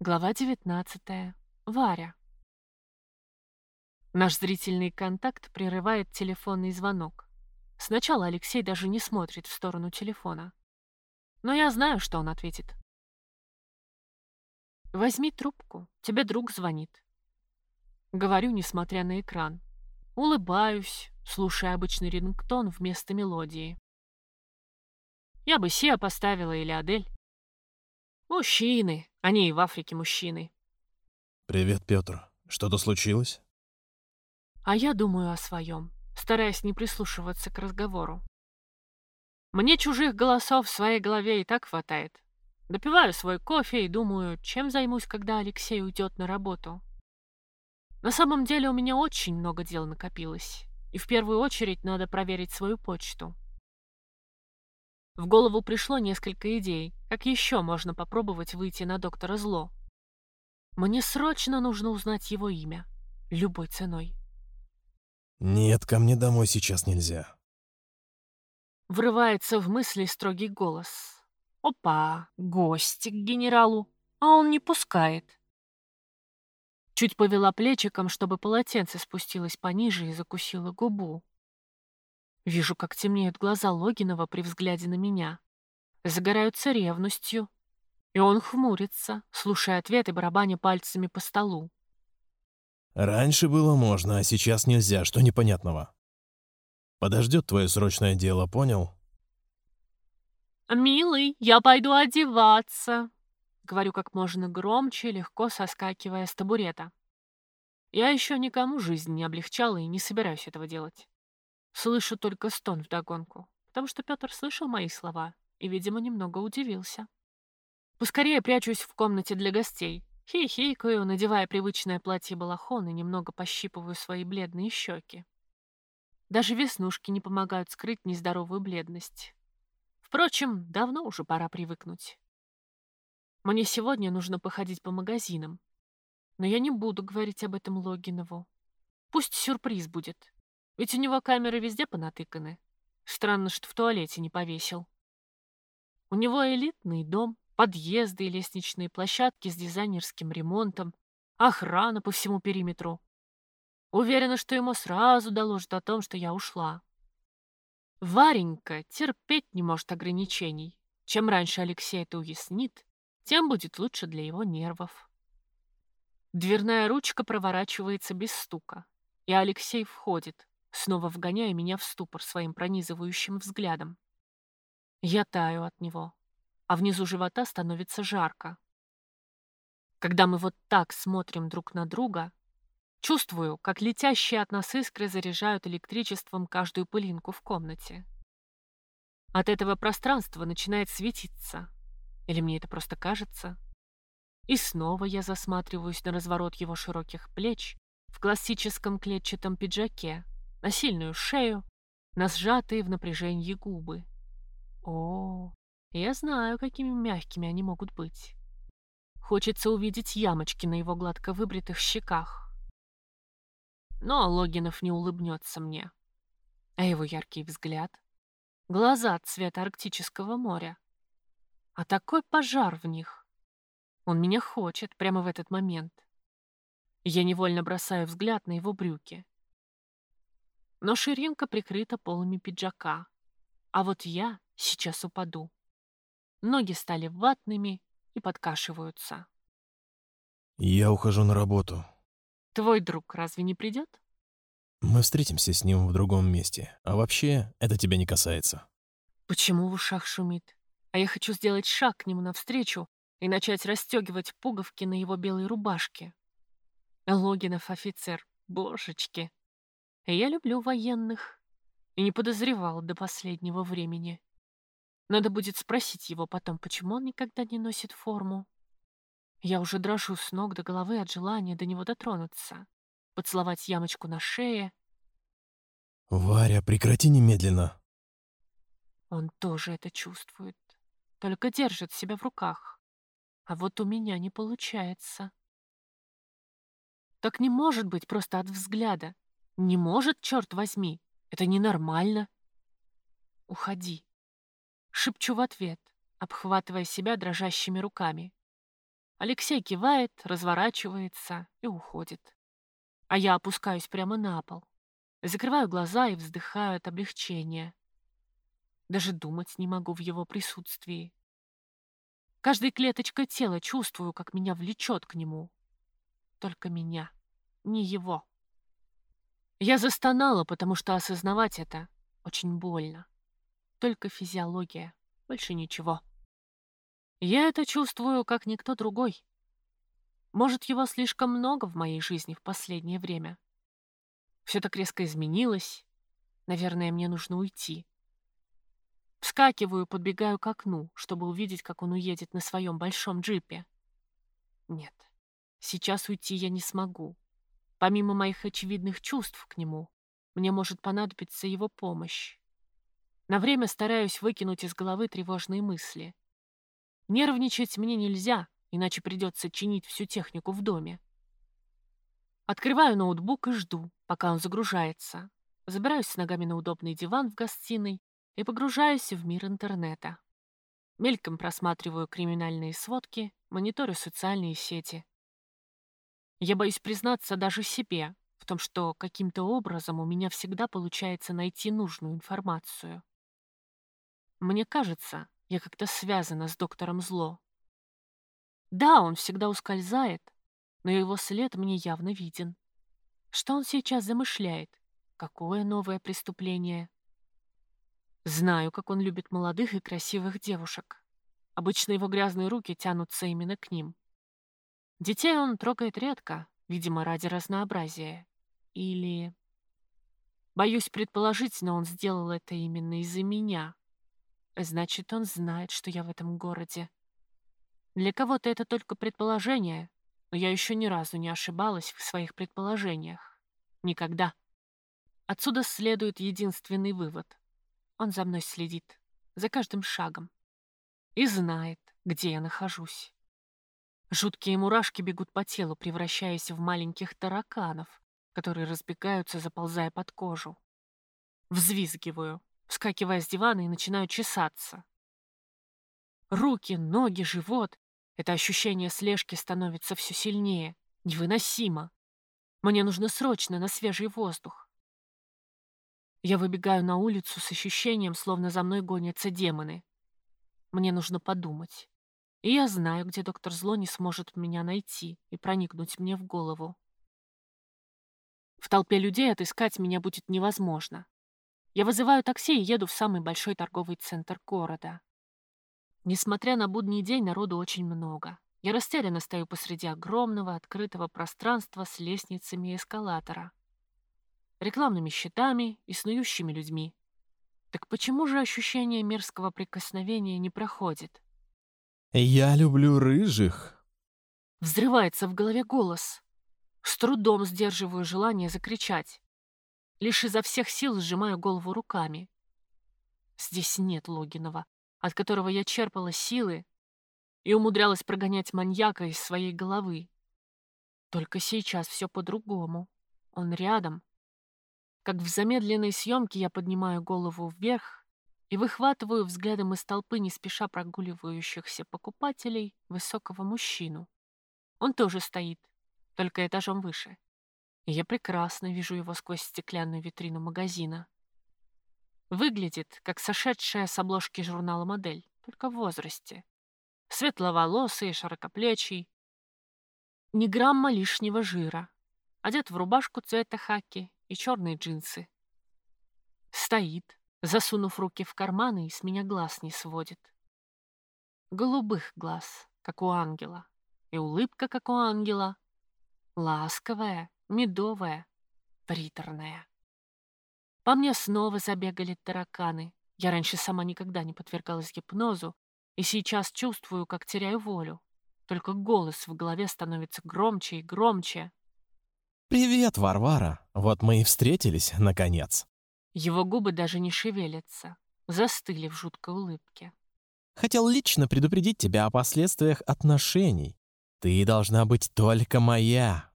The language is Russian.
Глава 19. Варя. Наш зрительный контакт прерывает телефонный звонок. Сначала Алексей даже не смотрит в сторону телефона. Но я знаю, что он ответит. «Возьми трубку, тебе друг звонит». Говорю, несмотря на экран. Улыбаюсь, слушая обычный рингтон вместо мелодии. Я бы Сиа поставила или Адель. Мужчины, они и в Африке мужчины. Привет, Петр. Что-то случилось? А я думаю о своем, стараясь не прислушиваться к разговору. Мне чужих голосов в своей голове и так хватает. Допиваю свой кофе и думаю, чем займусь, когда Алексей уйдет на работу. На самом деле у меня очень много дел накопилось, и в первую очередь надо проверить свою почту. В голову пришло несколько идей, как еще можно попробовать выйти на доктора Зло. Мне срочно нужно узнать его имя. Любой ценой. Нет, ко мне домой сейчас нельзя. Врывается в мысли строгий голос. Опа, гости к генералу, а он не пускает. Чуть повела плечиком, чтобы полотенце спустилось пониже и закусила губу. Вижу, как темнеют глаза Логинова при взгляде на меня. Загораются ревностью. И он хмурится, слушая ответы, барабаня пальцами по столу. Раньше было можно, а сейчас нельзя, что непонятного? Подождет твое срочное дело, понял? «Милый, я пойду одеваться», — говорю как можно громче, легко соскакивая с табурета. Я еще никому жизнь не облегчала и не собираюсь этого делать. Слышу только стон вдогонку, потому что Петр слышал мои слова и, видимо, немного удивился. Поскорее прячусь в комнате для гостей. Хихикаю, надевая привычное платье-балахон и немного пощипываю свои бледные щеки. Даже веснушки не помогают скрыть нездоровую бледность. Впрочем, давно уже пора привыкнуть. Мне сегодня нужно походить по магазинам. Но я не буду говорить об этом Логинову. Пусть сюрприз будет. Ведь у него камеры везде понатыканы. Странно, что в туалете не повесил. У него элитный дом, подъезды и лестничные площадки с дизайнерским ремонтом, охрана по всему периметру. Уверена, что ему сразу доложат о том, что я ушла. Варенька терпеть не может ограничений. Чем раньше Алексей это уяснит, тем будет лучше для его нервов. Дверная ручка проворачивается без стука, и Алексей входит, снова вгоняя меня в ступор своим пронизывающим взглядом. Я таю от него, а внизу живота становится жарко. Когда мы вот так смотрим друг на друга, чувствую, как летящие от нас искры заряжают электричеством каждую пылинку в комнате. От этого пространство начинает светиться. Или мне это просто кажется? И снова я засматриваюсь на разворот его широких плеч в классическом клетчатом пиджаке, на сильную шею, на сжатые в напряжении губы. О, я знаю, какими мягкими они могут быть. Хочется увидеть ямочки на его гладко выбритых щеках. Но Логинов не улыбнется мне. А его яркий взгляд, глаза цвета Арктического моря. А такой пожар в них. Он меня хочет прямо в этот момент. Я невольно бросаю взгляд на его брюки но ширинка прикрыта полами пиджака. А вот я сейчас упаду. Ноги стали ватными и подкашиваются. Я ухожу на работу. Твой друг разве не придет? Мы встретимся с ним в другом месте. А вообще, это тебя не касается. Почему в ушах шумит? А я хочу сделать шаг к нему навстречу и начать расстегивать пуговки на его белой рубашке. Логинов офицер, божечки. Я люблю военных и не подозревал до последнего времени. Надо будет спросить его потом, почему он никогда не носит форму. Я уже дрожу с ног до головы от желания до него дотронуться, поцеловать ямочку на шее. «Варя, прекрати немедленно!» Он тоже это чувствует, только держит себя в руках. А вот у меня не получается. Так не может быть просто от взгляда. Не может, черт возьми. Это ненормально. Уходи. Шепчу в ответ, обхватывая себя дрожащими руками. Алексей кивает, разворачивается и уходит. А я опускаюсь прямо на пол. Закрываю глаза и вздыхаю от облегчения. Даже думать не могу в его присутствии. Каждой клеточкой тела чувствую, как меня влечет к нему. Только меня, не его. Я застонала, потому что осознавать это очень больно. Только физиология, больше ничего. Я это чувствую, как никто другой. Может, его слишком много в моей жизни в последнее время. Все так резко изменилось. Наверное, мне нужно уйти. Вскакиваю, подбегаю к окну, чтобы увидеть, как он уедет на своем большом джипе. Нет, сейчас уйти я не смогу. Помимо моих очевидных чувств к нему, мне может понадобиться его помощь. На время стараюсь выкинуть из головы тревожные мысли — Нервничать мне нельзя, иначе придется чинить всю технику в доме. Открываю ноутбук и жду, пока он загружается. Забираюсь с ногами на удобный диван в гостиной и погружаюсь в мир интернета. Мельком просматриваю криминальные сводки, мониторю социальные сети. Я боюсь признаться даже себе в том, что каким-то образом у меня всегда получается найти нужную информацию. Мне кажется, я как-то связана с доктором Зло. Да, он всегда ускользает, но его след мне явно виден. Что он сейчас замышляет? Какое новое преступление? Знаю, как он любит молодых и красивых девушек. Обычно его грязные руки тянутся именно к ним. Детей он трогает редко, видимо, ради разнообразия. Или... Боюсь предположить, но он сделал это именно из-за меня. Значит, он знает, что я в этом городе. Для кого-то это только предположение, но я еще ни разу не ошибалась в своих предположениях. Никогда. Отсюда следует единственный вывод. Он за мной следит, за каждым шагом. И знает, где я нахожусь. Жуткие мурашки бегут по телу, превращаясь в маленьких тараканов, которые разбегаются, заползая под кожу. Взвизгиваю, вскакивая с дивана и начинаю чесаться. Руки, ноги, живот. Это ощущение слежки становится все сильнее. Невыносимо. Мне нужно срочно на свежий воздух. Я выбегаю на улицу с ощущением, словно за мной гонятся демоны. Мне нужно подумать. И я знаю, где доктор Зло не сможет меня найти и проникнуть мне в голову. В толпе людей отыскать меня будет невозможно. Я вызываю такси и еду в самый большой торговый центр города. Несмотря на будний день, народу очень много. Я растерянно стою посреди огромного открытого пространства с лестницами эскалатора, рекламными щитами и снующими людьми. Так почему же ощущение мерзкого прикосновения не проходит? «Я люблю рыжих», — взрывается в голове голос. С трудом сдерживаю желание закричать. Лишь изо всех сил сжимаю голову руками. Здесь нет Логинова, от которого я черпала силы и умудрялась прогонять маньяка из своей головы. Только сейчас все по-другому. Он рядом. Как в замедленной съемке я поднимаю голову вверх и выхватываю взглядом из толпы не спеша прогуливающихся покупателей высокого мужчину. Он тоже стоит, только этажом выше я прекрасно вижу его сквозь стеклянную витрину магазина. Выглядит, как сошедшая с обложки журнала модель, только в возрасте. Светловолосый, широкоплечий. Ни грамма лишнего жира. Одет в рубашку цвета хаки и черные джинсы. Стоит, засунув руки в карманы и с меня глаз не сводит. Голубых глаз, как у ангела, и улыбка, как у ангела. Ласковая, медовая, приторная. По мне снова забегали тараканы. Я раньше сама никогда не подвергалась гипнозу, и сейчас чувствую, как теряю волю. Только голос в голове становится громче и громче. «Привет, Варвара! Вот мы и встретились, наконец!» Его губы даже не шевелятся, застыли в жуткой улыбке. «Хотел лично предупредить тебя о последствиях отношений. Ты должна быть только моя,